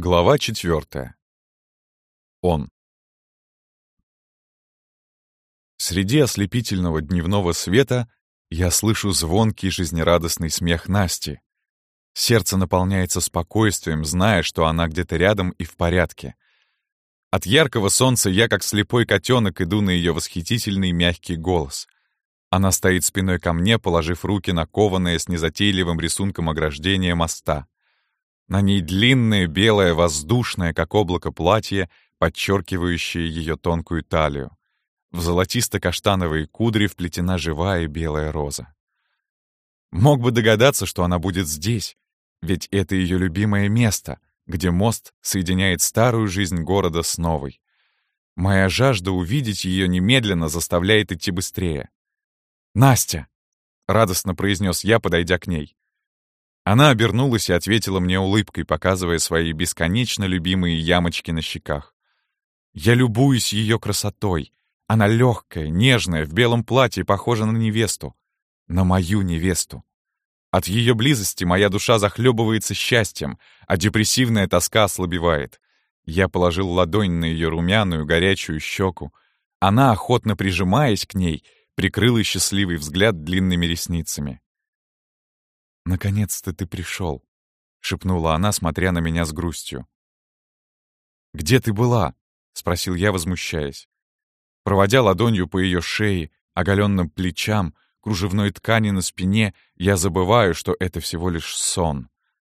Глава четвертая. Он. Среди ослепительного дневного света я слышу звонкий жизнерадостный смех Насти. Сердце наполняется спокойствием, зная, что она где-то рядом и в порядке. От яркого солнца я, как слепой котенок, иду на ее восхитительный мягкий голос. Она стоит спиной ко мне, положив руки на кованое с незатейливым рисунком ограждения моста. На ней длинное, белое, воздушное, как облако платье, подчеркивающее ее тонкую талию. В золотисто-каштановые кудри вплетена живая белая роза. Мог бы догадаться, что она будет здесь, ведь это ее любимое место, где мост соединяет старую жизнь города с новой. Моя жажда увидеть ее немедленно заставляет идти быстрее. «Настя!» — радостно произнес я, подойдя к ней. Она обернулась и ответила мне улыбкой, показывая свои бесконечно любимые ямочки на щеках. Я любуюсь ее красотой. Она легкая, нежная, в белом платье, похожа на невесту. На мою невесту. От ее близости моя душа захлебывается счастьем, а депрессивная тоска ослабевает. Я положил ладонь на ее румяную, горячую щеку. Она, охотно прижимаясь к ней, прикрыла счастливый взгляд длинными ресницами. «Наконец-то ты пришел», — шепнула она, смотря на меня с грустью. «Где ты была?» — спросил я, возмущаясь. Проводя ладонью по ее шее, оголенным плечам, кружевной ткани на спине, я забываю, что это всего лишь сон.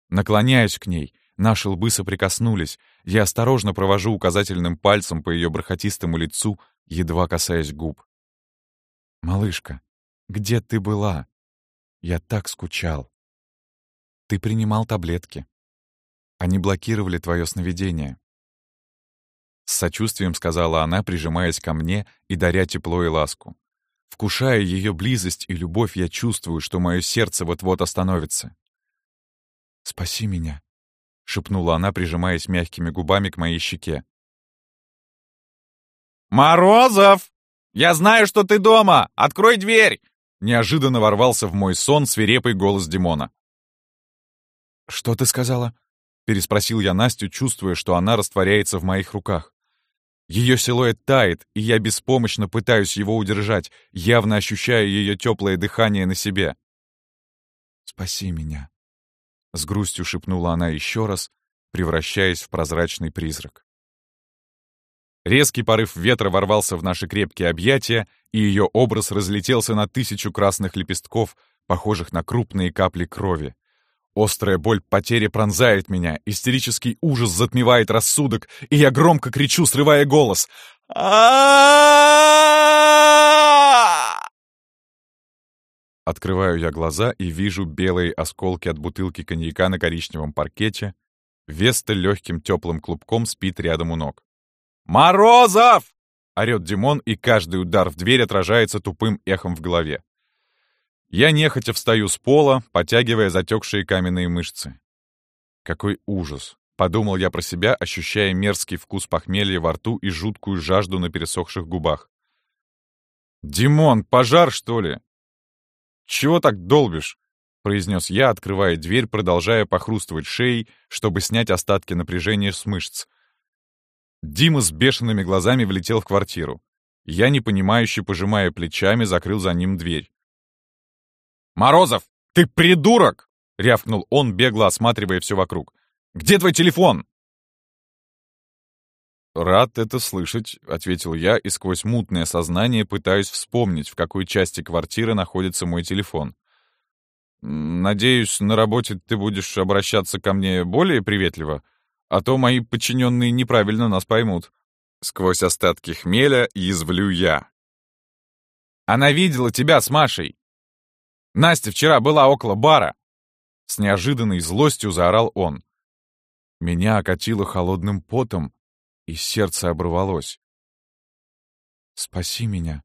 Наклоняюсь к ней, наши лбы соприкоснулись, я осторожно провожу указательным пальцем по ее бархатистому лицу, едва касаясь губ. «Малышка, где ты была? Я так скучал». Ты принимал таблетки. Они блокировали твое сновидение. С сочувствием сказала она, прижимаясь ко мне и даря тепло и ласку. Вкушая ее близость и любовь, я чувствую, что мое сердце вот-вот остановится. «Спаси меня», — шепнула она, прижимаясь мягкими губами к моей щеке. «Морозов! Я знаю, что ты дома! Открой дверь!» Неожиданно ворвался в мой сон свирепый голос Димона. «Что ты сказала?» — переспросил я Настю, чувствуя, что она растворяется в моих руках. Ее силуэт тает, и я беспомощно пытаюсь его удержать, явно ощущая ее теплое дыхание на себе. «Спаси меня», — с грустью шепнула она еще раз, превращаясь в прозрачный призрак. Резкий порыв ветра ворвался в наши крепкие объятия, и ее образ разлетелся на тысячу красных лепестков, похожих на крупные капли крови. Острая боль потери пронзает меня, истерический ужас затмевает рассудок, и я громко кричу, срывая голос. Открываю я глаза и вижу белые осколки от бутылки коньяка на коричневом паркете. Веста легким теплым клубком спит рядом у ног. «Морозов!» — орёт Димон, и каждый удар в дверь отражается тупым эхом в голове. Я нехотя встаю с пола, потягивая затекшие каменные мышцы. Какой ужас! Подумал я про себя, ощущая мерзкий вкус похмелья во рту и жуткую жажду на пересохших губах. «Димон, пожар, что ли?» «Чего так долбишь?» — произнес я, открывая дверь, продолжая похрустывать шеей, чтобы снять остатки напряжения с мышц. Дима с бешеными глазами влетел в квартиру. Я, непонимающе пожимая плечами, закрыл за ним дверь. «Морозов, ты придурок!» — рявкнул он, бегло осматривая все вокруг. «Где твой телефон?» «Рад это слышать», — ответил я, и сквозь мутное сознание пытаюсь вспомнить, в какой части квартиры находится мой телефон. «Надеюсь, на работе ты будешь обращаться ко мне более приветливо, а то мои подчиненные неправильно нас поймут». Сквозь остатки хмеля язвлю я. «Она видела тебя с Машей. Настя вчера была около бара!» С неожиданной злостью заорал он. Меня окатило холодным потом, и сердце оборвалось. «Спаси меня!»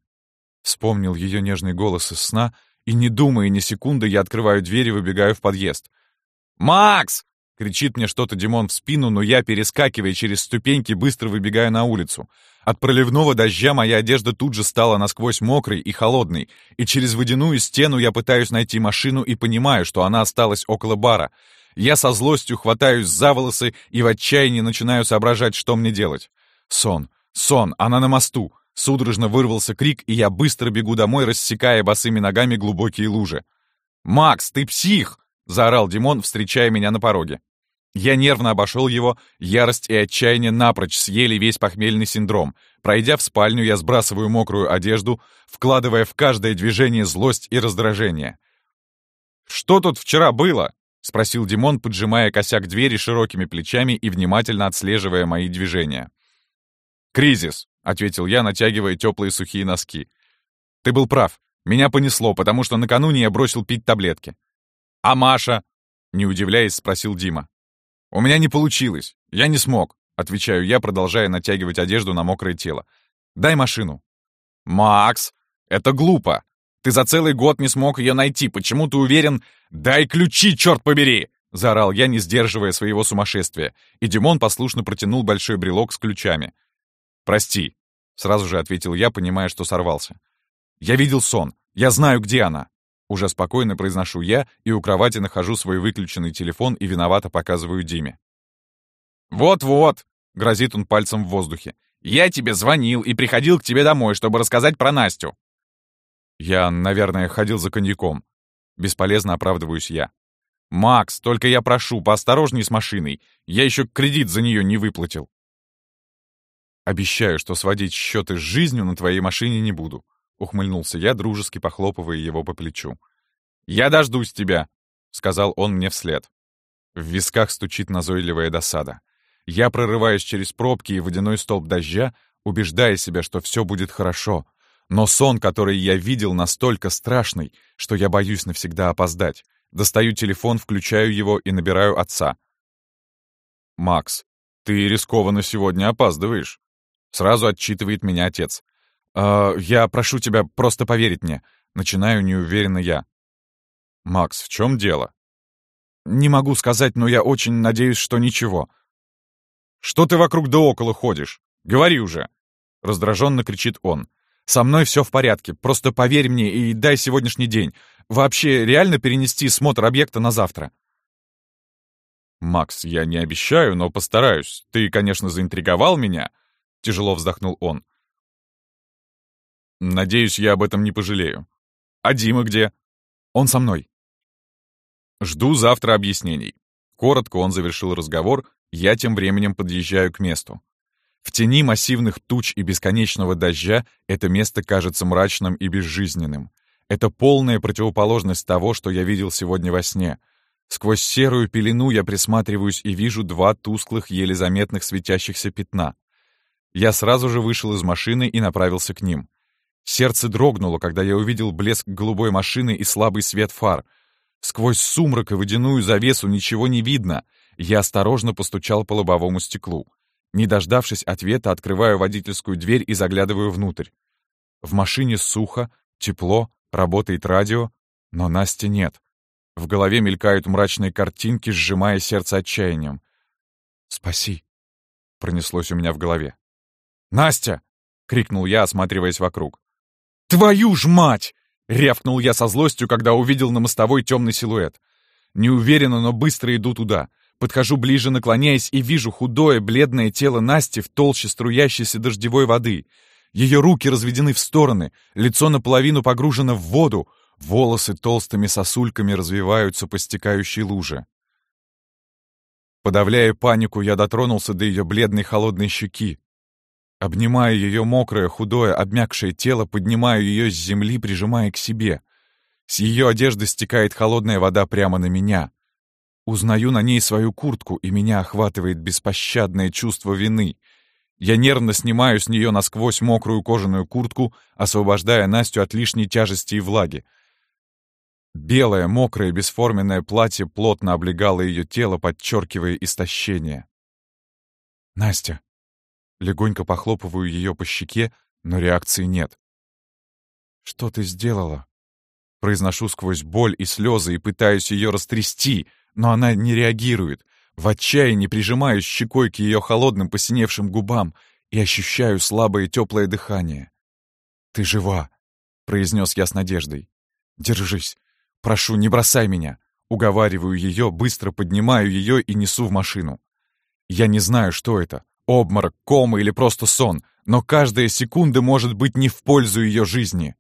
Вспомнил ее нежный голос из сна, и, не думая ни секунды, я открываю дверь и выбегаю в подъезд. «Макс!» — кричит мне что-то Димон в спину, но я, перескакивая через ступеньки, быстро выбегаю на улицу. От проливного дождя моя одежда тут же стала насквозь мокрой и холодной, и через водяную стену я пытаюсь найти машину и понимаю, что она осталась около бара. Я со злостью хватаюсь за волосы и в отчаянии начинаю соображать, что мне делать. Сон, сон, она на мосту. Судорожно вырвался крик, и я быстро бегу домой, рассекая босыми ногами глубокие лужи. «Макс, ты псих!» — заорал Димон, встречая меня на пороге. Я нервно обошел его, ярость и отчаяние напрочь съели весь похмельный синдром. Пройдя в спальню, я сбрасываю мокрую одежду, вкладывая в каждое движение злость и раздражение. «Что тут вчера было?» — спросил Димон, поджимая косяк двери широкими плечами и внимательно отслеживая мои движения. «Кризис», — ответил я, натягивая теплые сухие носки. «Ты был прав. Меня понесло, потому что накануне я бросил пить таблетки». «А Маша?» — не удивляясь, спросил Дима. «У меня не получилось. Я не смог», — отвечаю я, продолжая натягивать одежду на мокрое тело. «Дай машину». «Макс, это глупо. Ты за целый год не смог ее найти. Почему ты уверен? Дай ключи, черт побери!» Заорал я, не сдерживая своего сумасшествия, и Димон послушно протянул большой брелок с ключами. «Прости», — сразу же ответил я, понимая, что сорвался. «Я видел сон. Я знаю, где она. Уже спокойно произношу я и у кровати нахожу свой выключенный телефон и виновато показываю Диме. «Вот-вот!» — грозит он пальцем в воздухе. «Я тебе звонил и приходил к тебе домой, чтобы рассказать про Настю». Я, наверное, ходил за коньяком. Бесполезно оправдываюсь я. «Макс, только я прошу, поосторожней с машиной. Я еще кредит за нее не выплатил». Обещаю, что сводить счеты с жизнью на твоей машине не буду. — ухмыльнулся я, дружески похлопывая его по плечу. «Я дождусь тебя!» — сказал он мне вслед. В висках стучит назойливая досада. Я прорываюсь через пробки и водяной столб дождя, убеждая себя, что все будет хорошо. Но сон, который я видел, настолько страшный, что я боюсь навсегда опоздать. Достаю телефон, включаю его и набираю отца. «Макс, ты рискованно сегодня опаздываешь», — сразу отчитывает меня отец. «Э, «Я прошу тебя просто поверить мне». Начинаю неуверенно я. «Макс, в чем дело?» «Не могу сказать, но я очень надеюсь, что ничего». «Что ты вокруг да около ходишь? Говори уже!» Раздраженно кричит он. «Со мной все в порядке, просто поверь мне и дай сегодняшний день. Вообще, реально перенести смотр объекта на завтра?» «Макс, я не обещаю, но постараюсь. Ты, конечно, заинтриговал меня», — тяжело вздохнул он. Надеюсь, я об этом не пожалею. А Дима где? Он со мной. Жду завтра объяснений. Коротко он завершил разговор, я тем временем подъезжаю к месту. В тени массивных туч и бесконечного дождя это место кажется мрачным и безжизненным. Это полная противоположность того, что я видел сегодня во сне. Сквозь серую пелену я присматриваюсь и вижу два тусклых, еле заметных светящихся пятна. Я сразу же вышел из машины и направился к ним. Сердце дрогнуло, когда я увидел блеск голубой машины и слабый свет фар. Сквозь сумрак и водяную завесу ничего не видно. Я осторожно постучал по лобовому стеклу. Не дождавшись ответа, открываю водительскую дверь и заглядываю внутрь. В машине сухо, тепло, работает радио, но Насти нет. В голове мелькают мрачные картинки, сжимая сердце отчаянием. «Спаси!» — пронеслось у меня в голове. «Настя!» — крикнул я, осматриваясь вокруг. «Твою ж мать!» — рявкнул я со злостью, когда увидел на мостовой темный силуэт. Неуверенно, но быстро иду туда. Подхожу ближе, наклоняясь, и вижу худое, бледное тело Насти в толще струящейся дождевой воды. Ее руки разведены в стороны, лицо наполовину погружено в воду, волосы толстыми сосульками развиваются по стекающей луже. Подавляя панику, я дотронулся до ее бледной холодной щеки, Обнимаю ее мокрое, худое, обмякшее тело, поднимаю ее с земли, прижимая к себе. С ее одежды стекает холодная вода прямо на меня. Узнаю на ней свою куртку, и меня охватывает беспощадное чувство вины. Я нервно снимаю с нее насквозь мокрую кожаную куртку, освобождая Настю от лишней тяжести и влаги. Белое, мокрое, бесформенное платье плотно облегало ее тело, подчеркивая истощение. «Настя», Легонько похлопываю ее по щеке, но реакции нет. «Что ты сделала?» Произношу сквозь боль и слезы и пытаюсь ее растрясти, но она не реагирует. В отчаянии прижимаюсь щекой к ее холодным посиневшим губам и ощущаю слабое теплое дыхание. «Ты жива!» — произнес я с надеждой. «Держись! Прошу, не бросай меня! Уговариваю ее, быстро поднимаю ее и несу в машину. Я не знаю, что это — обморок, кома или просто сон, но каждая секунда может быть не в пользу ее жизни.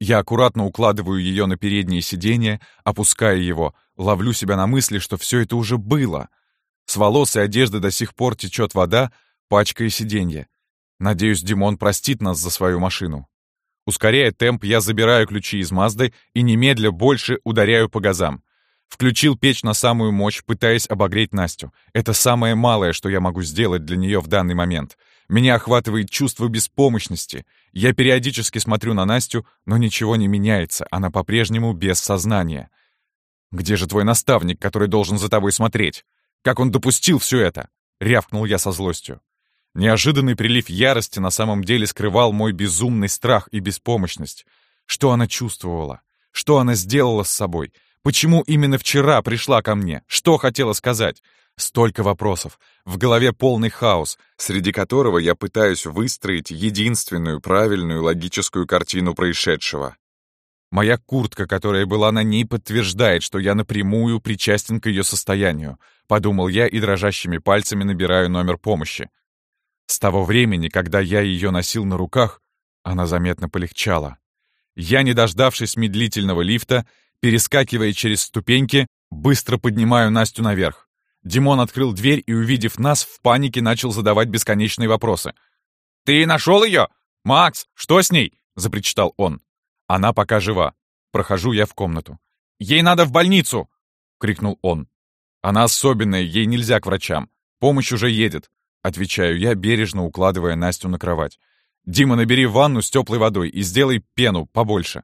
Я аккуратно укладываю ее на переднее сиденье, опуская его, ловлю себя на мысли, что все это уже было. С волос и одежды до сих пор течет вода, пачкая сиденье. Надеюсь, Димон простит нас за свою машину. Ускоряя темп, я забираю ключи из Мазды и немедля больше ударяю по газам. Включил печь на самую мощь, пытаясь обогреть Настю. Это самое малое, что я могу сделать для нее в данный момент. Меня охватывает чувство беспомощности. Я периодически смотрю на Настю, но ничего не меняется, она по-прежнему без сознания. «Где же твой наставник, который должен за тобой смотреть? Как он допустил все это?» — рявкнул я со злостью. Неожиданный прилив ярости на самом деле скрывал мой безумный страх и беспомощность. Что она чувствовала? Что она сделала с собой? Почему именно вчера пришла ко мне? Что хотела сказать? Столько вопросов. В голове полный хаос, среди которого я пытаюсь выстроить единственную правильную логическую картину происшедшего. Моя куртка, которая была на ней, подтверждает, что я напрямую причастен к ее состоянию. Подумал я и дрожащими пальцами набираю номер помощи. С того времени, когда я ее носил на руках, она заметно полегчала. Я, не дождавшись медлительного лифта, Перескакивая через ступеньки, быстро поднимаю Настю наверх. Димон открыл дверь и, увидев нас, в панике начал задавать бесконечные вопросы. «Ты нашел ее? Макс, что с ней?» — запричитал он. «Она пока жива. Прохожу я в комнату. Ей надо в больницу!» — крикнул он. «Она особенная, ей нельзя к врачам. Помощь уже едет», — отвечаю я, бережно укладывая Настю на кровать. «Дима, набери ванну с теплой водой и сделай пену побольше».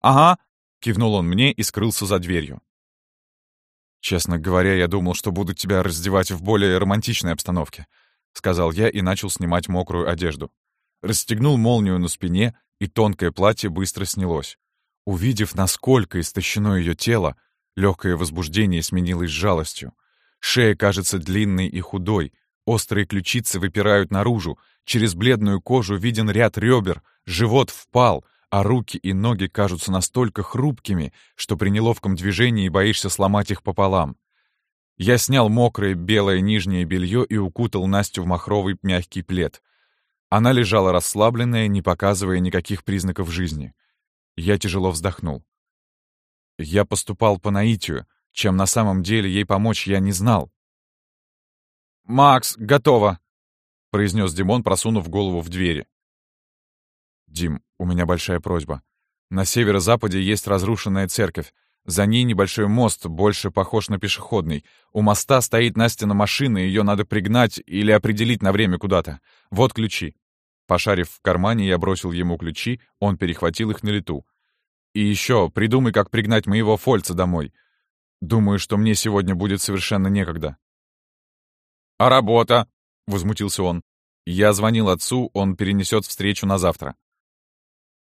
«Ага», Кивнул он мне и скрылся за дверью. «Честно говоря, я думал, что буду тебя раздевать в более романтичной обстановке», — сказал я и начал снимать мокрую одежду. Расстегнул молнию на спине, и тонкое платье быстро снялось. Увидев, насколько истощено ее тело, легкое возбуждение сменилось жалостью. Шея кажется длинной и худой, острые ключицы выпирают наружу, через бледную кожу виден ряд ребер, живот впал, а руки и ноги кажутся настолько хрупкими, что при неловком движении боишься сломать их пополам. Я снял мокрое белое нижнее белье и укутал Настю в махровый мягкий плед. Она лежала расслабленная, не показывая никаких признаков жизни. Я тяжело вздохнул. Я поступал по наитию, чем на самом деле ей помочь я не знал. «Макс, готово!» — произнес Димон, просунув голову в двери. «Дим, у меня большая просьба. На северо-западе есть разрушенная церковь. За ней небольшой мост, больше похож на пешеходный. У моста стоит Настина машина, ее надо пригнать или определить на время куда-то. Вот ключи». Пошарив в кармане, я бросил ему ключи, он перехватил их на лету. «И еще, придумай, как пригнать моего Фольца домой. Думаю, что мне сегодня будет совершенно некогда». «А работа?» — возмутился он. Я звонил отцу, он перенесет встречу на завтра.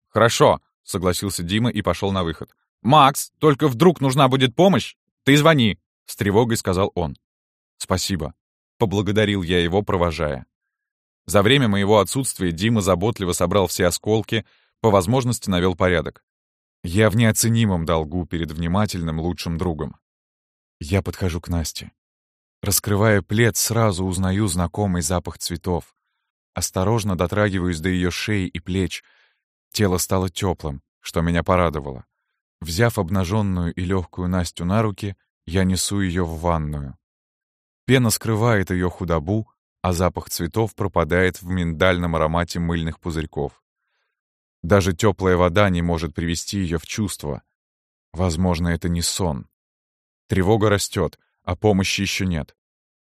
«Хорошо», — согласился Дима и пошел на выход. «Макс, только вдруг нужна будет помощь, ты звони», — с тревогой сказал он. «Спасибо», — поблагодарил я его, провожая. За время моего отсутствия Дима заботливо собрал все осколки, по возможности навел порядок. Я в неоценимом долгу перед внимательным лучшим другом. Я подхожу к Насте. Раскрывая плед, сразу узнаю знакомый запах цветов. Осторожно дотрагиваюсь до ее шеи и плеч — Тело стало теплым, что меня порадовало. Взяв обнаженную и легкую Настю на руки, я несу ее в ванную. Пена скрывает ее худобу, а запах цветов пропадает в миндальном аромате мыльных пузырьков. Даже теплая вода не может привести ее в чувство. Возможно, это не сон. Тревога растет, а помощи еще нет.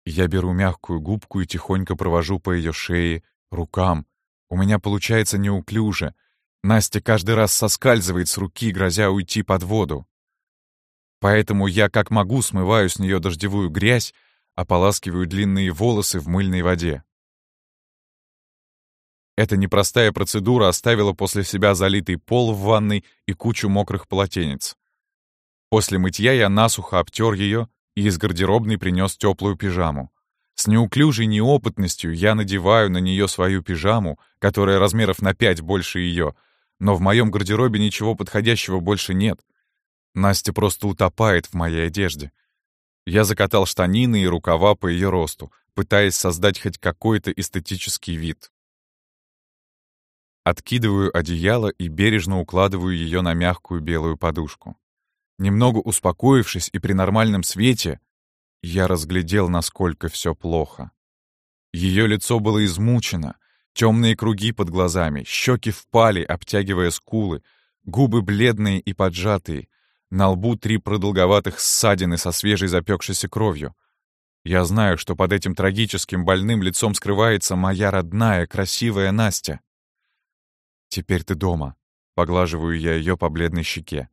Я беру мягкую губку и тихонько провожу по ее шее, рукам. У меня получается неуклюже — Настя каждый раз соскальзывает с руки, грозя уйти под воду. Поэтому я как могу смываю с нее дождевую грязь, ополаскиваю длинные волосы в мыльной воде. Эта непростая процедура оставила после себя залитый пол в ванной и кучу мокрых полотенец. После мытья я насухо обтер ее и из гардеробной принес теплую пижаму. С неуклюжей неопытностью я надеваю на нее свою пижаму, которая размеров на пять больше ее — но в моем гардеробе ничего подходящего больше нет. Настя просто утопает в моей одежде. Я закатал штанины и рукава по ее росту, пытаясь создать хоть какой-то эстетический вид. Откидываю одеяло и бережно укладываю ее на мягкую белую подушку. Немного успокоившись и при нормальном свете, я разглядел, насколько все плохо. Ее лицо было измучено, темные круги под глазами, щеки впали, обтягивая скулы, губы бледные и поджатые, на лбу три продолговатых ссадины со свежей запекшейся кровью. Я знаю, что под этим трагическим больным лицом скрывается моя родная, красивая Настя. «Теперь ты дома», — поглаживаю я ее по бледной щеке.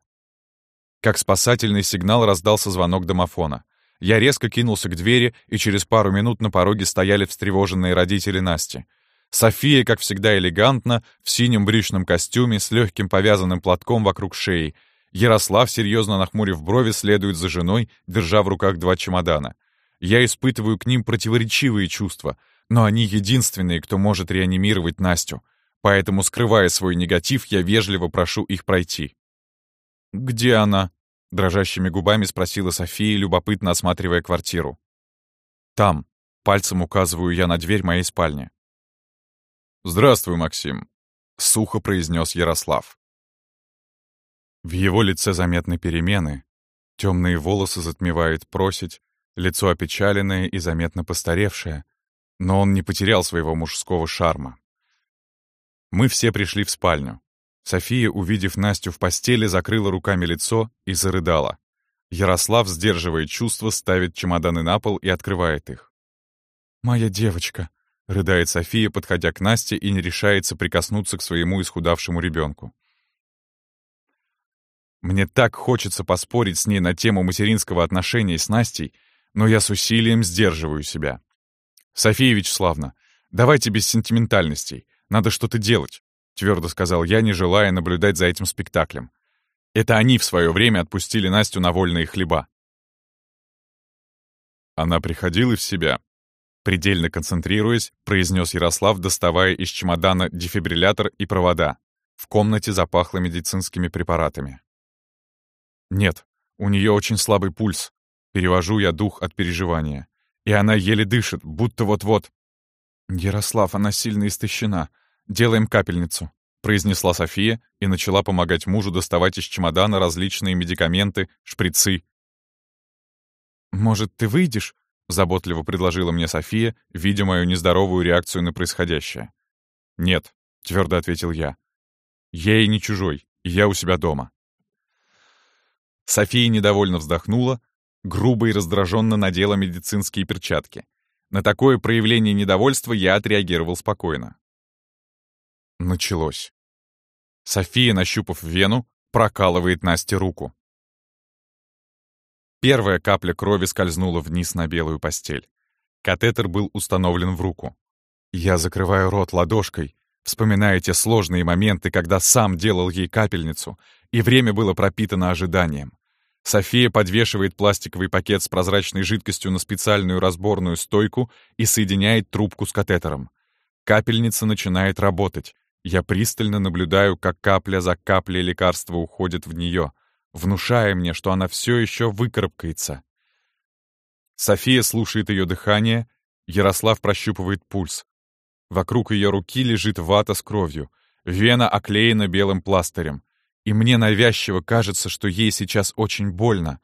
Как спасательный сигнал раздался звонок домофона. Я резко кинулся к двери, и через пару минут на пороге стояли встревоженные родители Насти. София, как всегда элегантно, в синем брючном костюме с легким повязанным платком вокруг шеи. Ярослав, серьезно нахмурив брови, следует за женой, держа в руках два чемодана. Я испытываю к ним противоречивые чувства, но они единственные, кто может реанимировать Настю. Поэтому, скрывая свой негатив, я вежливо прошу их пройти. «Где она?» — дрожащими губами спросила София, любопытно осматривая квартиру. «Там», — пальцем указываю я на дверь моей спальни. «Здравствуй, Максим», — сухо произнес Ярослав. В его лице заметны перемены. Темные волосы затмевает просить, лицо опечаленное и заметно постаревшее, но он не потерял своего мужского шарма. Мы все пришли в спальню. София, увидев Настю в постели, закрыла руками лицо и зарыдала. Ярослав, сдерживая чувства, ставит чемоданы на пол и открывает их. «Моя девочка», — рыдает София, подходя к Насте и не решается прикоснуться к своему исхудавшему ребенку. Мне так хочется поспорить с ней на тему материнского отношения с Настей, но я с усилием сдерживаю себя. «София Вячеславна, давайте без сентиментальностей. Надо что-то делать», — твердо сказал я, не желая наблюдать за этим спектаклем. Это они в свое время отпустили Настю на вольные хлеба. Она приходила в себя. Предельно концентрируясь, произнес Ярослав, доставая из чемодана дефибриллятор и провода. В комнате запахло медицинскими препаратами. Нет, у нее очень слабый пульс. Перевожу я дух от переживания. И она еле дышит, будто вот-вот. «Ярослав, она сильно истощена. Делаем капельницу», — произнесла София и начала помогать мужу доставать из чемодана различные медикаменты, шприцы. «Может, ты выйдешь?» — заботливо предложила мне София, видя мою нездоровую реакцию на происходящее. «Нет», — твердо ответил я. «Я ей не чужой, я у себя дома». София недовольно вздохнула, грубо и раздраженно надела медицинские перчатки. На такое проявление недовольства я отреагировал спокойно. Началось. София, нащупав вену, прокалывает Насте руку. Первая капля крови скользнула вниз на белую постель. Катетер был установлен в руку. Я закрываю рот ладошкой, вспоминая те сложные моменты, когда сам делал ей капельницу, и время было пропитано ожиданием. София подвешивает пластиковый пакет с прозрачной жидкостью на специальную разборную стойку и соединяет трубку с катетером. Капельница начинает работать. Я пристально наблюдаю, как капля за каплей лекарства уходит в нее, внушая мне, что она все еще выкарабкается. София слушает ее дыхание, Ярослав прощупывает пульс. Вокруг ее руки лежит вата с кровью, вена оклеена белым пластырем и мне навязчиво кажется, что ей сейчас очень больно.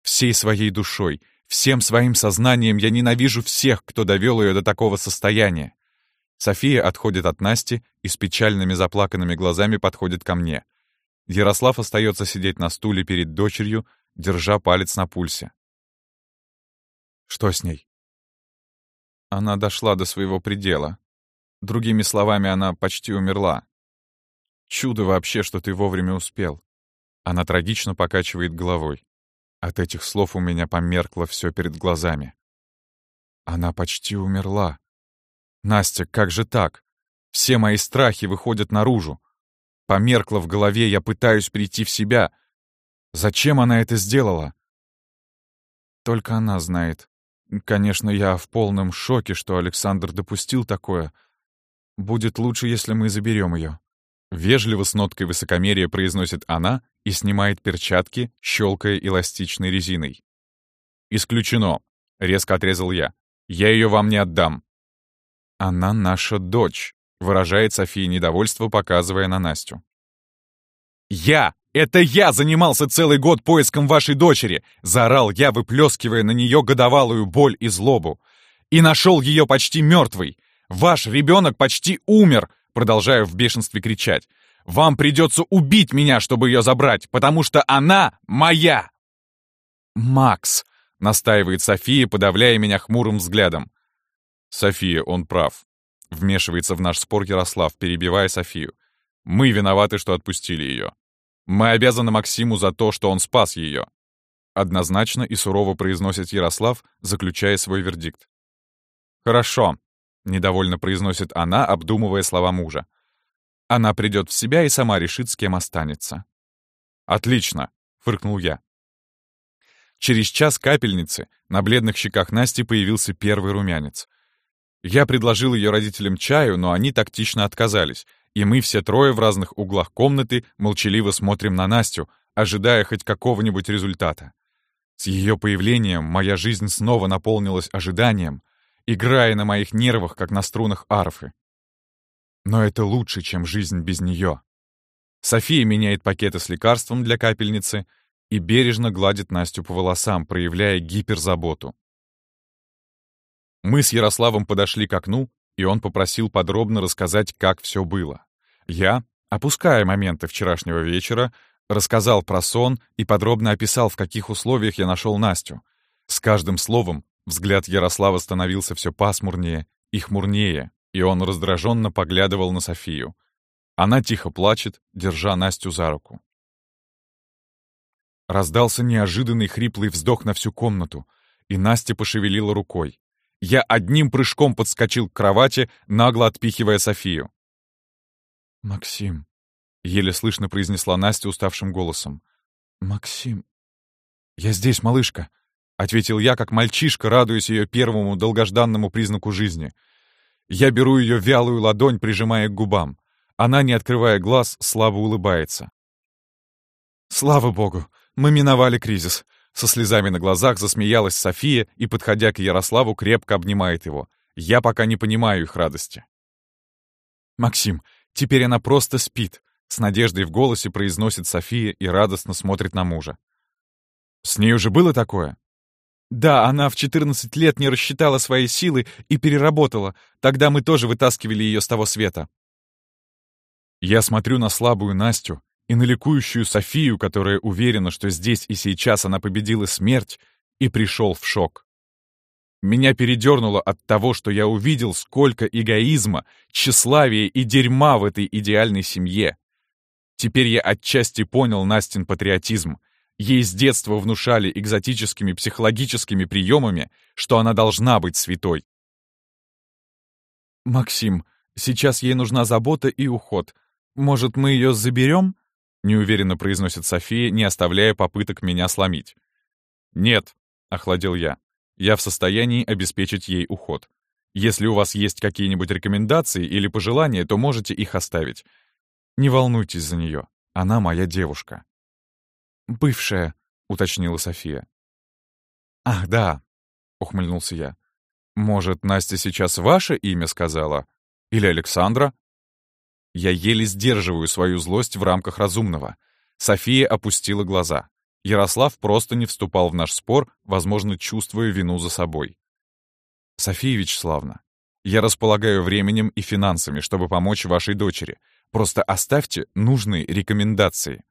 Всей своей душой, всем своим сознанием я ненавижу всех, кто довел ее до такого состояния. София отходит от Насти и с печальными заплаканными глазами подходит ко мне. Ярослав остается сидеть на стуле перед дочерью, держа палец на пульсе. Что с ней? Она дошла до своего предела. Другими словами, она почти умерла. Чудо вообще, что ты вовремя успел. Она трагично покачивает головой. От этих слов у меня померкло все перед глазами. Она почти умерла. Настя, как же так? Все мои страхи выходят наружу. Померкло в голове, я пытаюсь прийти в себя. Зачем она это сделала? Только она знает. Конечно, я в полном шоке, что Александр допустил такое. Будет лучше, если мы заберем ее. Вежливо с ноткой высокомерия произносит она и снимает перчатки, щелкая эластичной резиной. «Исключено», — резко отрезал я. «Я ее вам не отдам». «Она наша дочь», — выражает София недовольство, показывая на Настю. «Я! Это я занимался целый год поиском вашей дочери!» — заорал я, выплескивая на нее годовалую боль и злобу. «И нашел ее почти мертвой! Ваш ребенок почти умер!» — продолжаю в бешенстве кричать. «Вам придется убить меня, чтобы ее забрать, потому что она моя!» «Макс!» — настаивает София, подавляя меня хмурым взглядом. «София, он прав», — вмешивается в наш спор Ярослав, перебивая Софию. «Мы виноваты, что отпустили ее. Мы обязаны Максиму за то, что он спас ее». Однозначно и сурово произносит Ярослав, заключая свой вердикт. «Хорошо», — недовольно произносит она, обдумывая слова мужа. «Она придет в себя и сама решит, с кем останется». «Отлично», — фыркнул я. Через час капельницы на бледных щеках Насти появился первый румянец. Я предложил ее родителям чаю, но они тактично отказались, и мы все трое в разных углах комнаты молчаливо смотрим на Настю, ожидая хоть какого-нибудь результата. С ее появлением моя жизнь снова наполнилась ожиданием, играя на моих нервах, как на струнах арфы. Но это лучше, чем жизнь без нее. София меняет пакеты с лекарством для капельницы и бережно гладит Настю по волосам, проявляя гиперзаботу. Мы с Ярославом подошли к окну и он попросил подробно рассказать, как все было. Я, опуская моменты вчерашнего вечера, рассказал про сон и подробно описал, в каких условиях я нашел Настю. С каждым словом взгляд Ярослава становился все пасмурнее и хмурнее, и он раздраженно поглядывал на Софию. Она тихо плачет, держа Настю за руку. Раздался неожиданный хриплый вздох на всю комнату, и Настя пошевелила рукой. Я одним прыжком подскочил к кровати, нагло отпихивая Софию. «Максим», — еле слышно произнесла Настя уставшим голосом. «Максим...» «Я здесь, малышка», — ответил я, как мальчишка, радуясь ее первому долгожданному признаку жизни. Я беру ее вялую ладонь, прижимая к губам. Она, не открывая глаз, слабо улыбается. «Слава богу, мы миновали кризис. Со слезами на глазах засмеялась София и, подходя к Ярославу, крепко обнимает его. Я пока не понимаю их радости. «Максим, теперь она просто спит», — с надеждой в голосе произносит София и радостно смотрит на мужа. «С ней уже было такое?» «Да, она в 14 лет не рассчитала свои силы и переработала. Тогда мы тоже вытаскивали ее с того света». Я смотрю на слабую Настю, и на ликующую Софию, которая уверена, что здесь и сейчас она победила смерть, и пришел в шок. Меня передернуло от того, что я увидел, сколько эгоизма, тщеславия и дерьма в этой идеальной семье. Теперь я отчасти понял Настин патриотизм. Ей с детства внушали экзотическими психологическими приемами, что она должна быть святой. «Максим, сейчас ей нужна забота и уход. Может, мы ее заберем?» — неуверенно произносит София, не оставляя попыток меня сломить. «Нет», — охладил я, — «я в состоянии обеспечить ей уход. Если у вас есть какие-нибудь рекомендации или пожелания, то можете их оставить. Не волнуйтесь за нее, она моя девушка». «Бывшая», — уточнила София. «Ах, да», — ухмыльнулся я. «Может, Настя сейчас ваше имя сказала? Или Александра?» Я еле сдерживаю свою злость в рамках разумного. София опустила глаза. Ярослав просто не вступал в наш спор, возможно, чувствуя вину за собой. «София Вячеславна, я располагаю временем и финансами, чтобы помочь вашей дочери. Просто оставьте нужные рекомендации».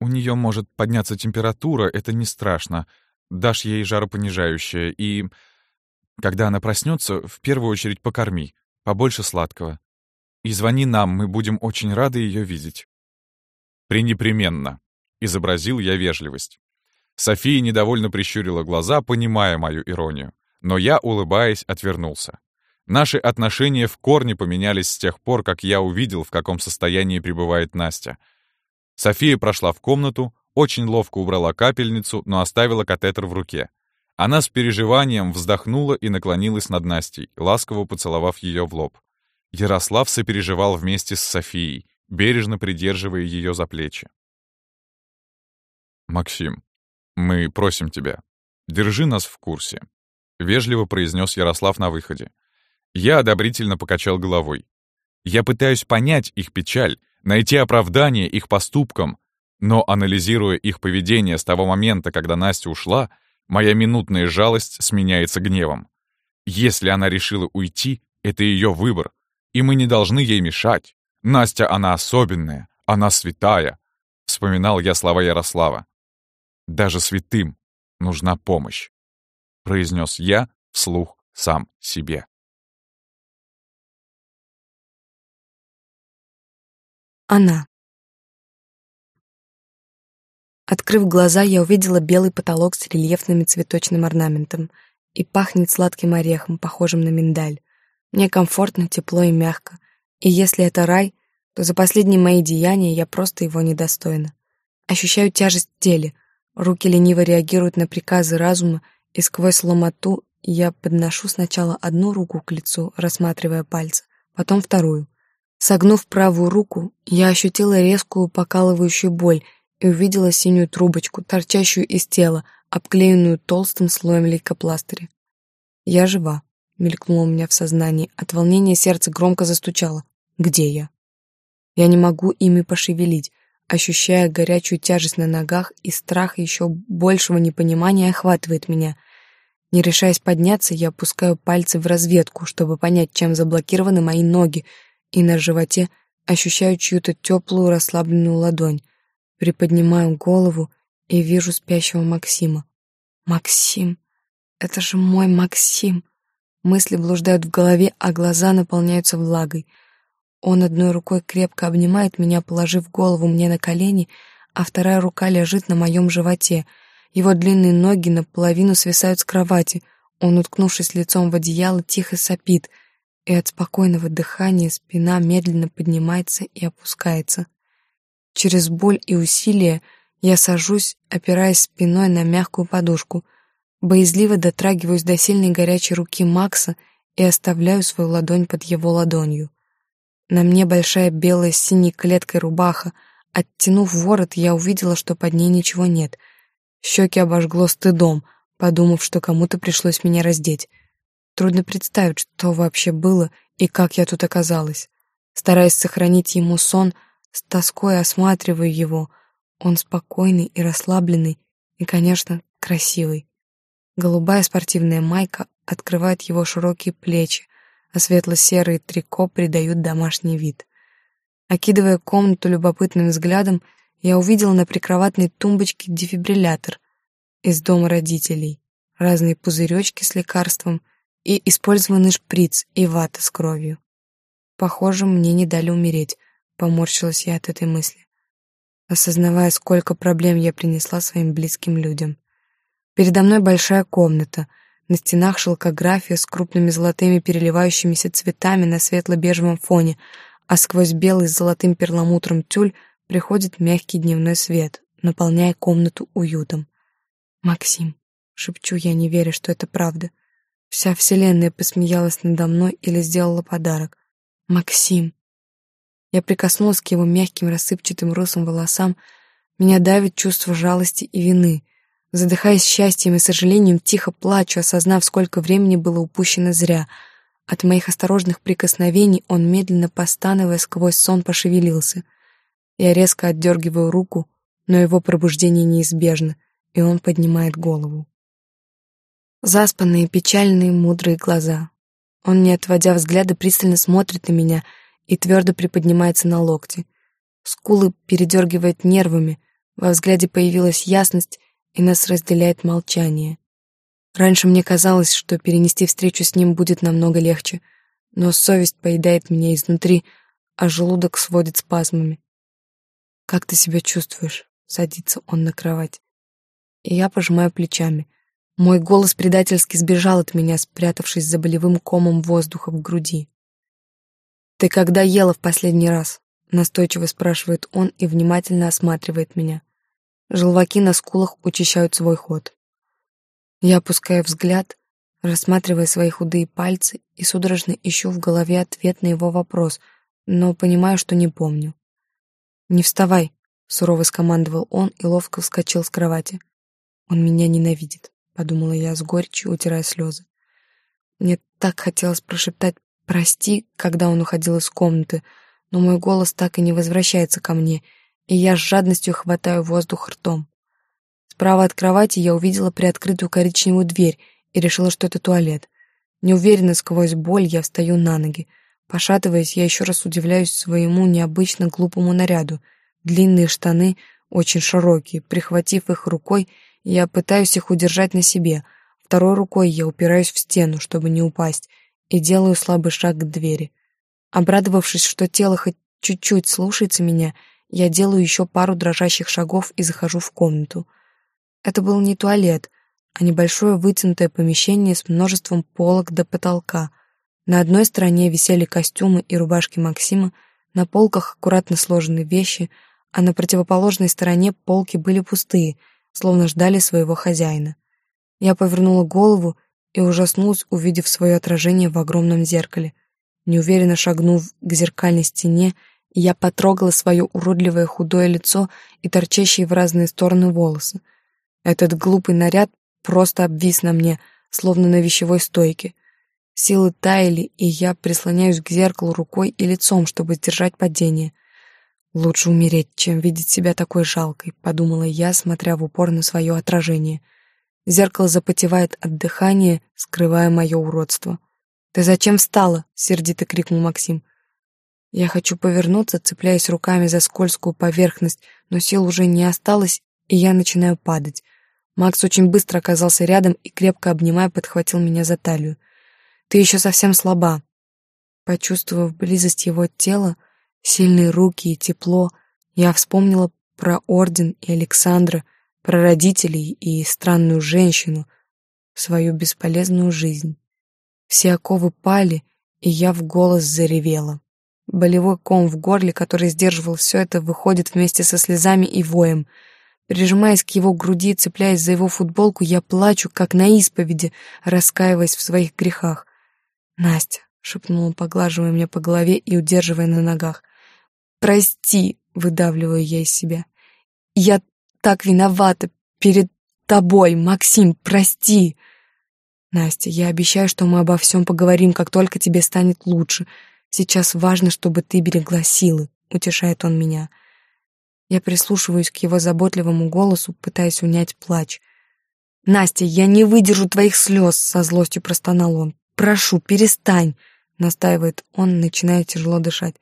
«У нее может подняться температура, это не страшно. Дашь ей жаропонижающее, и... Когда она проснется, в первую очередь покорми побольше сладкого. И звони нам, мы будем очень рады ее видеть». «Пренепременно», — изобразил я вежливость. София недовольно прищурила глаза, понимая мою иронию. Но я, улыбаясь, отвернулся. Наши отношения в корне поменялись с тех пор, как я увидел, в каком состоянии пребывает Настя. София прошла в комнату, очень ловко убрала капельницу, но оставила катетер в руке. Она с переживанием вздохнула и наклонилась над Настей, ласково поцеловав ее в лоб. Ярослав сопереживал вместе с Софией, бережно придерживая ее за плечи. «Максим, мы просим тебя, держи нас в курсе», — вежливо произнес Ярослав на выходе. Я одобрительно покачал головой. Я пытаюсь понять их печаль, найти оправдание их поступкам, но, анализируя их поведение с того момента, когда Настя ушла, моя минутная жалость сменяется гневом. Если она решила уйти, это ее выбор, и мы не должны ей мешать. Настя, она особенная, она святая. Вспоминал я слова Ярослава. Даже святым нужна помощь, произнес я вслух сам себе. Она. Открыв глаза, я увидела белый потолок с рельефным цветочным орнаментом. И пахнет сладким орехом, похожим на миндаль. Мне комфортно, тепло и мягко. И если это рай, то за последние мои деяния я просто его недостойна. Ощущаю тяжесть в теле, руки лениво реагируют на приказы разума, и сквозь ломоту я подношу сначала одну руку к лицу, рассматривая пальцы, потом вторую. Согнув правую руку, я ощутила резкую покалывающую боль и увидела синюю трубочку, торчащую из тела, обклеенную толстым слоем лейкопластыря. «Я жива», — мелькнуло у меня в сознании. От волнения сердце громко застучало. «Где я?» Я не могу ими пошевелить, ощущая горячую тяжесть на ногах, и страх еще большего непонимания охватывает меня. Не решаясь подняться, я опускаю пальцы в разведку, чтобы понять, чем заблокированы мои ноги, и на животе ощущаю чью-то теплую расслабленную ладонь. Приподнимаю голову и вижу спящего Максима. Максим! Это же мой Максим! Мысли блуждают в голове, а глаза наполняются влагой. Он одной рукой крепко обнимает меня, положив голову мне на колени, а вторая рука лежит на моем животе. Его длинные ноги наполовину свисают с кровати. Он, уткнувшись лицом в одеяло, тихо сопит — и от спокойного дыхания спина медленно поднимается и опускается. Через боль и усилие я сажусь, опираясь спиной на мягкую подушку, боязливо дотрагиваюсь до сильной горячей руки Макса и оставляю свою ладонь под его ладонью. На мне большая белая с синей клеткой рубаха. Оттянув ворот, я увидела, что под ней ничего нет. Щеки обожгло стыдом, подумав, что кому-то пришлось меня раздеть. Трудно представить, что вообще было и как я тут оказалась. Стараясь сохранить ему сон, с тоской осматриваю его. Он спокойный и расслабленный, и, конечно, красивый. Голубая спортивная майка открывает его широкие плечи, а светло-серые трико придают домашний вид. Окидывая комнату любопытным взглядом, я увидела на прикроватной тумбочке дефибриллятор из дома родителей, разные пузыречки с лекарством и использованный шприц и вата с кровью. Похоже, мне не дали умереть, поморщилась я от этой мысли, осознавая, сколько проблем я принесла своим близким людям. Передо мной большая комната, на стенах шелкография с крупными золотыми переливающимися цветами на светло-бежевом фоне, а сквозь белый с золотым перламутром тюль приходит мягкий дневной свет, наполняя комнату уютом. «Максим», — шепчу я, не веря, что это правда, Вся вселенная посмеялась надо мной или сделала подарок. Максим. Я прикоснулась к его мягким рассыпчатым русым волосам. Меня давит чувство жалости и вины. Задыхаясь счастьем и сожалением, тихо плачу, осознав, сколько времени было упущено зря. От моих осторожных прикосновений он, медленно постановая сквозь сон, пошевелился. Я резко отдергиваю руку, но его пробуждение неизбежно, и он поднимает голову. Заспанные, печальные, мудрые глаза. Он, не отводя взгляда, пристально смотрит на меня и твердо приподнимается на локти. Скулы передергивает нервами, во взгляде появилась ясность, и нас разделяет молчание. Раньше мне казалось, что перенести встречу с ним будет намного легче, но совесть поедает меня изнутри, а желудок сводит спазмами. «Как ты себя чувствуешь?» — садится он на кровать. И я пожимаю плечами — мой голос предательски сбежал от меня, спрятавшись за болевым комом воздуха в груди. «Ты когда ела в последний раз?» — настойчиво спрашивает он и внимательно осматривает меня. Желваки на скулах учащают свой ход. Я опускаю взгляд, рассматривая свои худые пальцы и судорожно ищу в голове ответ на его вопрос, но понимаю, что не помню. «Не вставай», — сурово скомандовал он и ловко вскочил с кровати. «Он меня ненавидит», — подумала я с горечью, утирая слезы. Мне так хотелось прошептать «прости», когда он уходил из комнаты, но мой голос так и не возвращается ко мне, и я с жадностью хватаю воздух ртом. Справа от кровати я увидела приоткрытую коричневую дверь и решила, что это туалет. Неуверенно сквозь боль я встаю на ноги. Пошатываясь, я еще раз удивляюсь своему необычно глупому наряду. Длинные штаны, очень широкие. Прихватив их рукой, я пытаюсь их удержать на себе. Второй рукой я упираюсь в стену, чтобы не упасть, и делаю слабый шаг к двери. Обрадовавшись, что тело хоть чуть-чуть слушается меня, я делаю еще пару дрожащих шагов и захожу в комнату. Это был не туалет — а небольшое вытянутое помещение с множеством полок до потолка. На одной стороне висели костюмы и рубашки Максима, на полках аккуратно сложены вещи, а на противоположной стороне полки были пустые, словно ждали своего хозяина. Я повернула голову и ужаснулась, увидев свое отражение в огромном зеркале. Неуверенно шагнув к зеркальной стене, я потрогала свое уродливое худое лицо и торчащие в разные стороны волосы. Этот глупый наряд просто обвис на мне, словно на вещевой стойке. Силы таяли, и я прислоняюсь к зеркалу рукой и лицом, чтобы сдержать падение. «Лучше умереть, чем видеть себя такой жалкой», — подумала я, смотря в упор на свое отражение. Зеркало запотевает от дыхания, скрывая мое уродство. «Ты зачем встала?» — сердито крикнул Максим. Я хочу повернуться, цепляясь руками за скользкую поверхность, но сил уже не осталось, и я начинаю падать. Макс очень быстро оказался рядом и, крепко обнимая, подхватил меня за талию. «Ты еще совсем слаба». Почувствовав близость его тела, сильные руки и тепло, я вспомнила про Орден и Александра, про родителей и странную женщину, свою бесполезную жизнь. Все оковы пали, и я в голос заревела. Болевой ком в горле, который сдерживал все это, выходит вместе со слезами и воем — Прижимаясь к его груди, цепляясь за его футболку, я плачу, как на исповеди, раскаиваясь в своих грехах. «Настя», — шепнула, поглаживая меня по голове и удерживая на ногах. «Прости», — выдавливаю я из себя. «Я так виновата перед тобой, Максим, прости!» «Настя, я обещаю, что мы обо всем поговорим, как только тебе станет лучше. Сейчас важно, чтобы ты берегла силы», — утешает он меня. Я прислушиваюсь к его заботливому голосу, пытаясь унять плач. «Настя, я не выдержу твоих слез!» — со злостью простонал он. «Прошу, перестань!» — настаивает он, начиная тяжело дышать.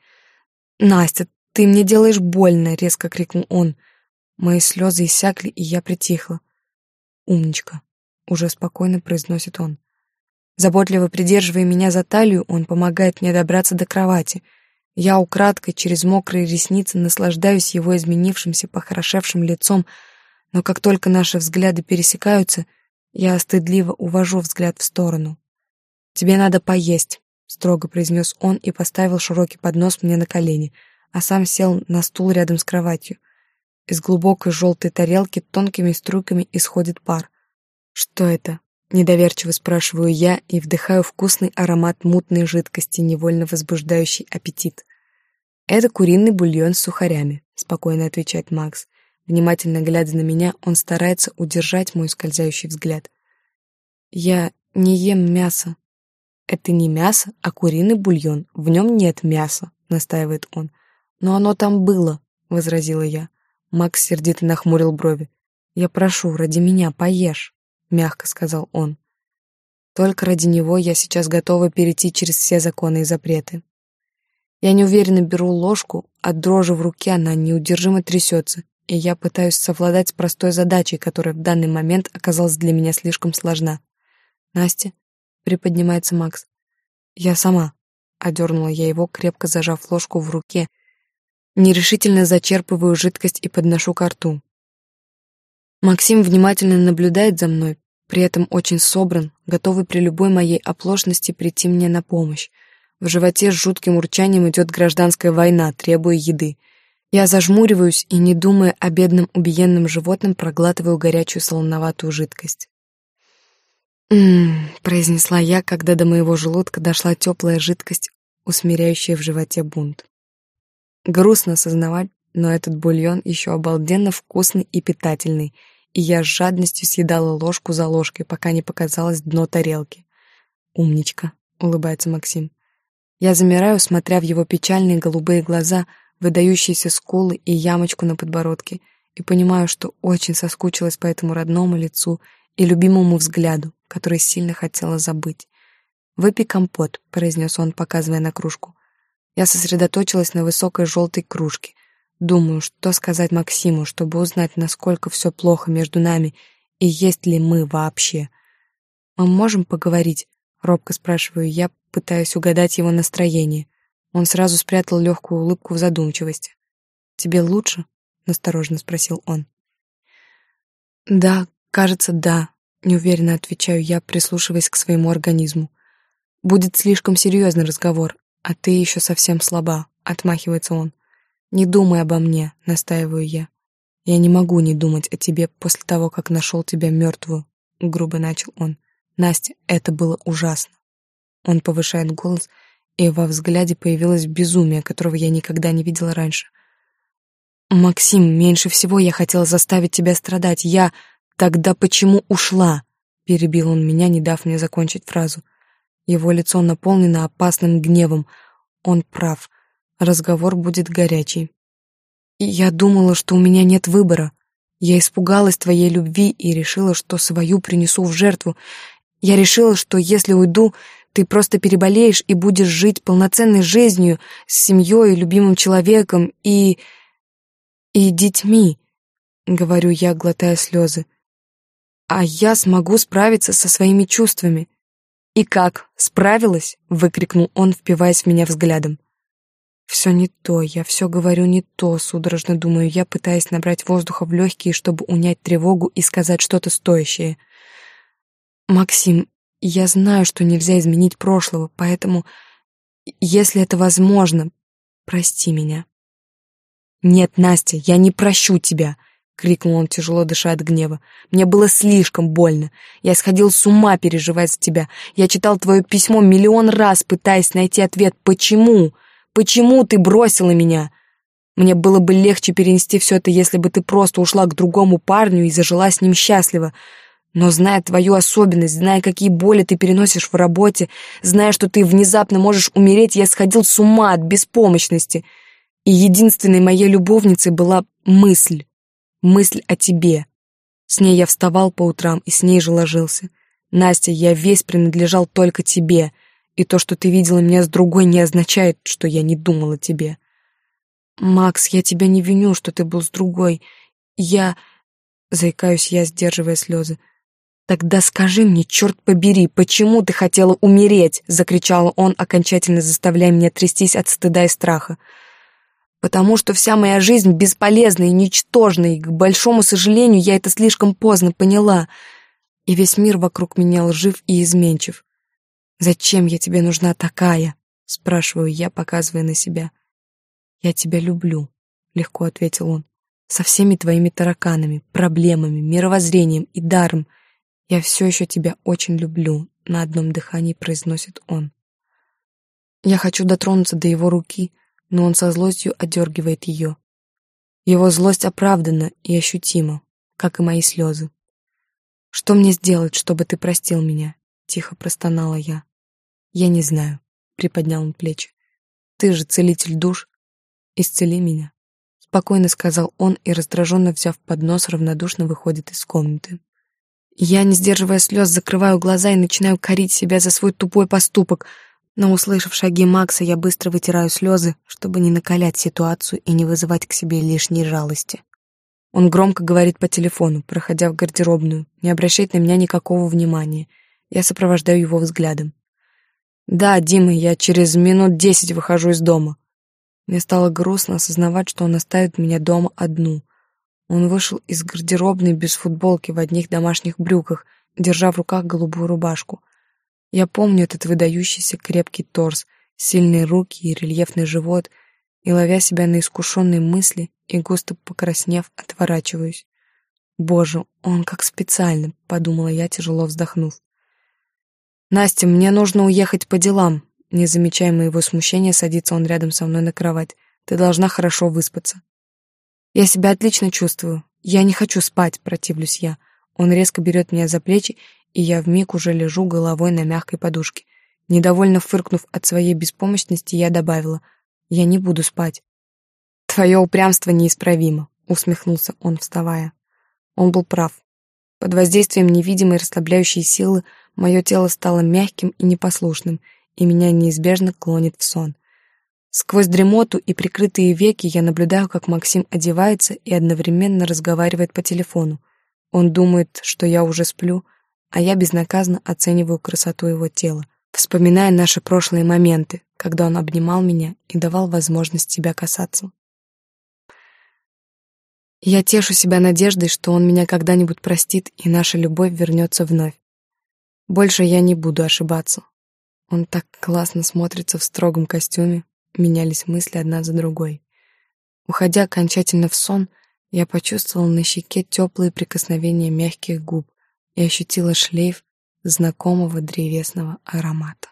«Настя, ты мне делаешь больно!» — резко крикнул он. Мои слезы иссякли, и я притихла. «Умничка!» — уже спокойно произносит он. Заботливо придерживая меня за талию, он помогает мне добраться до кровати — я украдкой через мокрые ресницы наслаждаюсь его изменившимся, похорошевшим лицом, но как только наши взгляды пересекаются, я стыдливо увожу взгляд в сторону. «Тебе надо поесть», — строго произнес он и поставил широкий поднос мне на колени, а сам сел на стул рядом с кроватью. Из глубокой желтой тарелки тонкими струйками исходит пар. «Что это?» — недоверчиво спрашиваю я и вдыхаю вкусный аромат мутной жидкости, невольно возбуждающий аппетит. «Это куриный бульон с сухарями», — спокойно отвечает Макс. Внимательно глядя на меня, он старается удержать мой скользящий взгляд. «Я не ем мясо». «Это не мясо, а куриный бульон. В нем нет мяса», — настаивает он. «Но оно там было», — возразила я. Макс сердито нахмурил брови. «Я прошу, ради меня поешь», — мягко сказал он. Только ради него я сейчас готова перейти через все законы и запреты. Я неуверенно беру ложку, от дрожи в руке она неудержимо трясется, и я пытаюсь совладать с простой задачей, которая в данный момент оказалась для меня слишком сложна. «Настя?» — приподнимается Макс. «Я сама», — одернула я его, крепко зажав ложку в руке, нерешительно зачерпываю жидкость и подношу ко рту. Максим внимательно наблюдает за мной, при этом очень собран, готовый при любой моей оплошности прийти мне на помощь. В животе с жутким урчанием идет гражданская война, требуя еды. Я зажмуриваюсь и, не думая о бедном убиенном животном, проглатываю горячую солоноватую жидкость. Ммм, произнесла я, когда до моего желудка дошла теплая жидкость, усмиряющая в животе бунт. Грустно осознавать, но этот бульон еще обалденно вкусный и питательный, и я с жадностью съедала ложку за ложкой, пока не показалось дно тарелки. «Умничка», — улыбается Максим. Я замираю, смотря в его печальные голубые глаза, выдающиеся скулы и ямочку на подбородке, и понимаю, что очень соскучилась по этому родному лицу и любимому взгляду, который сильно хотела забыть. «Выпей компот», — произнес он, показывая на кружку. Я сосредоточилась на высокой желтой кружке. Думаю, что сказать Максиму, чтобы узнать, насколько все плохо между нами и есть ли мы вообще. «Мы можем поговорить?» — робко спрашиваю я, пытаясь угадать его настроение. Он сразу спрятал легкую улыбку в задумчивости. «Тебе лучше?» — настороженно спросил он. «Да, кажется, да», — неуверенно отвечаю я, прислушиваясь к своему организму. «Будет слишком серьезный разговор, а ты еще совсем слаба», — отмахивается он. «Не думай обо мне», — настаиваю я. «Я не могу не думать о тебе после того, как нашел тебя мертвую», — грубо начал он. «Настя, это было ужасно». Он повышает голос, и во взгляде появилось безумие, которого я никогда не видела раньше. «Максим, меньше всего я хотела заставить тебя страдать. Я... Тогда почему ушла?» Перебил он меня, не дав мне закончить фразу. Его лицо наполнено опасным гневом. Он прав. Разговор будет горячий. «Я думала, что у меня нет выбора. Я испугалась твоей любви и решила, что свою принесу в жертву. Я решила, что если уйду, ты просто переболеешь и будешь жить полноценной жизнью с семьей, любимым человеком и... и детьми, — говорю я, глотая слезы. А я смогу справиться со своими чувствами. «И как, справилась?» — выкрикнул он, впиваясь в меня взглядом. «Все не то, я все говорю не то», — судорожно думаю я, пытаясь набрать воздуха в легкие, чтобы унять тревогу и сказать что-то стоящее. «Максим, я знаю, что нельзя изменить прошлого, поэтому, если это возможно, прости меня. Нет, Настя, я не прощу тебя, крикнул он, тяжело дыша от гнева. Мне было слишком больно. Я сходил с ума, переживая за тебя. Я читал твое письмо миллион раз, пытаясь найти ответ, почему? Почему ты бросила меня? Мне было бы легче перенести все это, если бы ты просто ушла к другому парню и зажила с ним счастливо. Но зная твою особенность, зная, какие боли ты переносишь в работе, зная, что ты внезапно можешь умереть, я сходил с ума от беспомощности. И единственной моей любовницей была мысль. Мысль о тебе. С ней я вставал по утрам и с ней же ложился. Настя, я весь принадлежал только тебе, и то, что ты видела меня с другой, не означает, что я не думал о тебе. Макс, я тебя не виню, что ты был с другой. Я... Заикаюсь я, сдерживая слезы. «Тогда скажи мне, черт побери, почему ты хотела умереть?» — закричал он, окончательно заставляя меня трястись от стыда и страха. «Потому что вся моя жизнь бесполезна и ничтожна, и, к большому сожалению, я это слишком поздно поняла, и весь мир вокруг меня лжив и изменчив. Зачем я тебе нужна такая?» — спрашиваю я, показывая на себя. «Я тебя люблю», — легко ответил он, — «со всеми твоими тараканами, проблемами, мировоззрением и даром — «Я все еще тебя очень люблю», — на одном дыхании произносит он. Я хочу дотронуться до его руки, но он со злостью одергивает ее. Его злость оправдана и ощутима, как и мои слезы. «Что мне сделать, чтобы ты простил меня?» — тихо простонала я. «Я не знаю», — приподнял он плечи. «Ты же целитель душ. Исцели меня», — спокойно сказал он и, раздраженно взяв поднос, равнодушно выходит из комнаты. Я, не сдерживая слез, закрываю глаза и начинаю корить себя за свой тупой поступок. Но, услышав шаги Макса, я быстро вытираю слезы, чтобы не накалять ситуацию и не вызывать к себе лишней жалости. Он громко говорит по телефону, проходя в гардеробную, не обращает на меня никакого внимания. Я сопровождаю его взглядом. «Да, Дима, я через минут десять выхожу из дома». Мне стало грустно осознавать, что он оставит меня дома одну. Он вышел из гардеробной без футболки в одних домашних брюках, держа в руках голубую рубашку. Я помню этот выдающийся крепкий торс, сильные руки и рельефный живот, и, ловя себя на искушенные мысли и густо покраснев, отворачиваюсь. «Боже, он как специально», — подумала я, тяжело вздохнув. «Настя, мне нужно уехать по делам». Не замечая моего смущения, садится он рядом со мной на кровать. «Ты должна хорошо выспаться». «Я себя отлично чувствую. Я не хочу спать», — противлюсь я. Он резко берет меня за плечи, и я вмиг уже лежу головой на мягкой подушке. Недовольно фыркнув от своей беспомощности, я добавила, «Я не буду спать». «Твое упрямство неисправимо», — усмехнулся он, вставая. Он был прав. Под воздействием невидимой расслабляющей силы мое тело стало мягким и непослушным, и меня неизбежно клонит в сон. Сквозь дремоту и прикрытые веки я наблюдаю, как Максим одевается и одновременно разговаривает по телефону. Он думает, что я уже сплю, а я безнаказанно оцениваю красоту его тела вспоминая наши прошлые моменты, когда он обнимал меня и давал возможность себя касаться. Я тешу себя надеждой, что он меня когда-нибудь простит, и наша любовь вернется вновь. Больше я не буду ошибаться. Он так классно смотрится в строгом костюме, менялись мысли одна за другой. Уходя окончательно в сон, я почувствовала на щеке теплые прикосновения мягких губ и ощутила шлейф знакомого древесного аромата.